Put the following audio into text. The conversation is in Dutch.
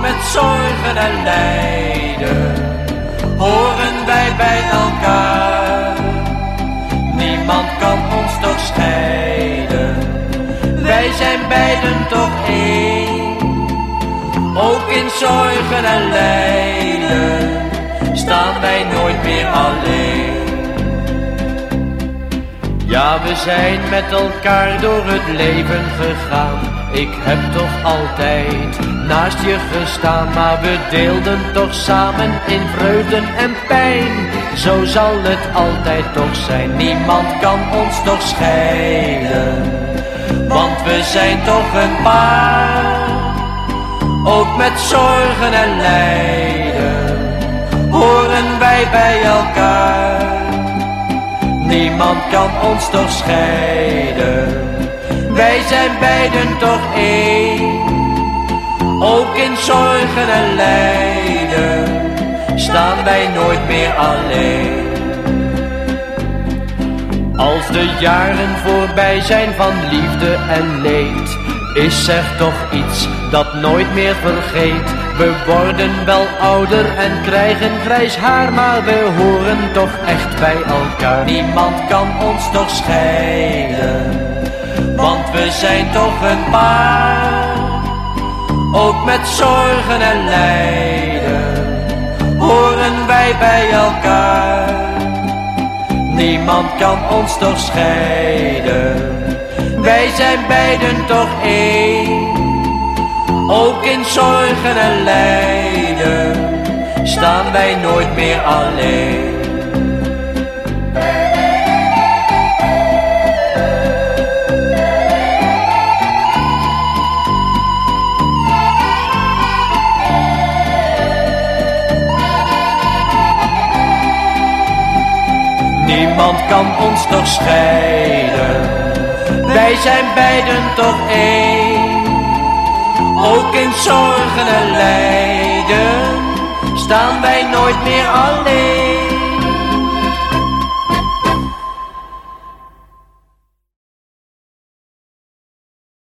met zorgen en lijden, horen wij bij elkaar. Niemand kan ons toch scheiden, wij zijn beiden toch één, ook in zorgen en lijden, staan wij nooit meer alleen. Ja, we zijn met elkaar door het leven gegaan. Ik heb toch altijd naast je gestaan, maar we deelden toch samen in vreugde en pijn. Zo zal het altijd toch zijn, niemand kan ons toch scheiden. Want we zijn toch een paar, ook met zorgen en lijden, horen wij bij elkaar. Niemand kan ons toch scheiden. Wij zijn beiden toch één. Ook in zorgen en lijden staan wij nooit meer alleen. Als de jaren voorbij zijn van liefde en leed, is er toch iets dat nooit meer vergeet. We worden wel ouder en krijgen grijs haar, maar we horen toch echt bij elkaar. Niemand kan ons toch scheiden, we zijn toch een paar. Ook met zorgen en lijden horen wij bij elkaar. Niemand kan ons toch scheiden, wij zijn beiden toch één. Ook in zorgen en lijden staan wij nooit meer alleen. Niemand kan ons toch scheiden, wij zijn beiden toch één. Ook in zorgen en lijden staan wij nooit meer alleen.